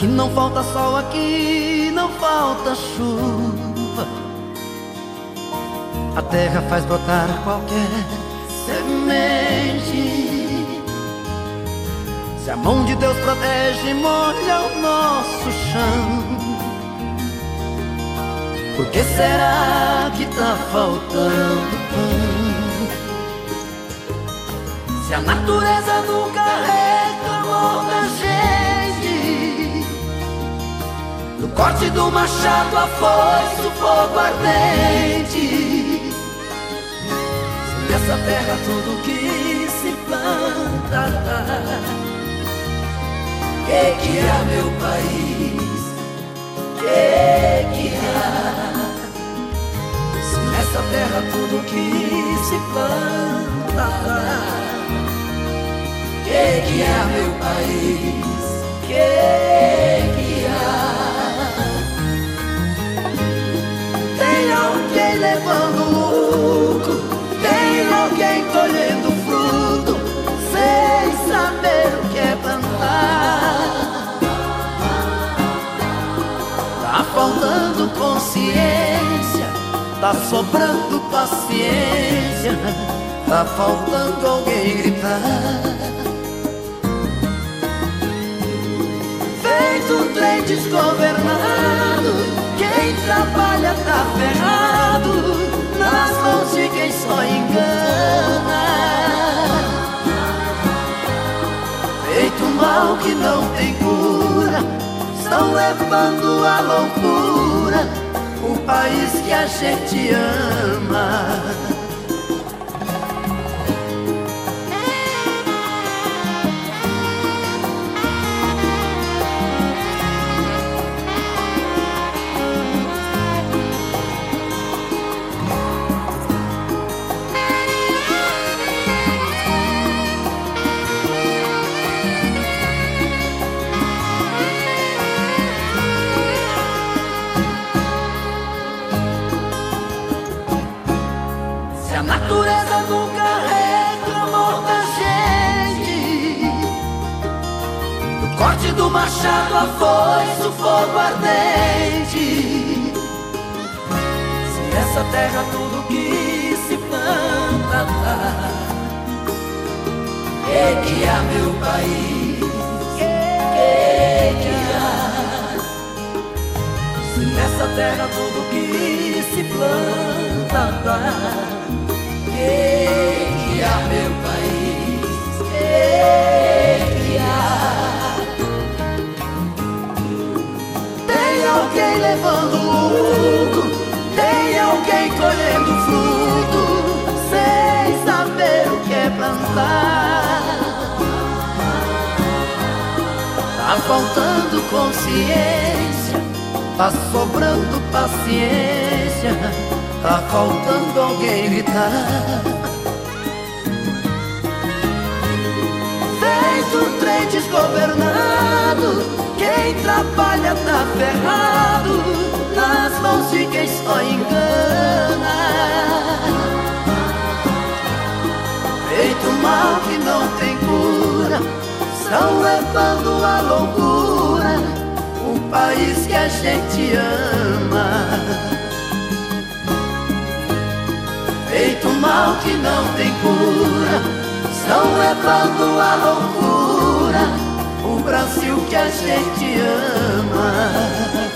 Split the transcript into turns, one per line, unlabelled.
Aqui não falta sol, aqui não falta chuva. A terra faz brotar qualquer semente. Se a mão de Deus protege, molha o nosso chão. Por que será que tá faltando pão? Se a natureza nunca reclamou da gente No corte do machado, a foice, o fogo ardente Se nessa terra tudo que se planta Que que há, meu país? Que que há? Se nessa terra tudo que se planta que que há, meu faltando consciência, tá sobrando paciência, tá faltando alguém gritar. feito trem desgovernado Quem trabalha tá ferrado Nas mãos de quem só engana Feito mal que não tem cura Estão levando à loucura O país que a gente ama natureza nunca reclamou da gente No corte do machado, a foice, o fogo ardente Se nessa terra tudo que se planta dá Que que há, meu país? Há? Se nessa terra tudo que se planta dá faltando consciência, tá sobrando paciência Tá faltando alguém gritar. Feito um trem desgovernado Quem trabalha tá ferrado Nas mãos de quem só engana. Feito mal que não tem cura Estão levando a loucura O país que a gente ama feito mal que não tem cura, estão levando à loucura o Brasil que a gente ama.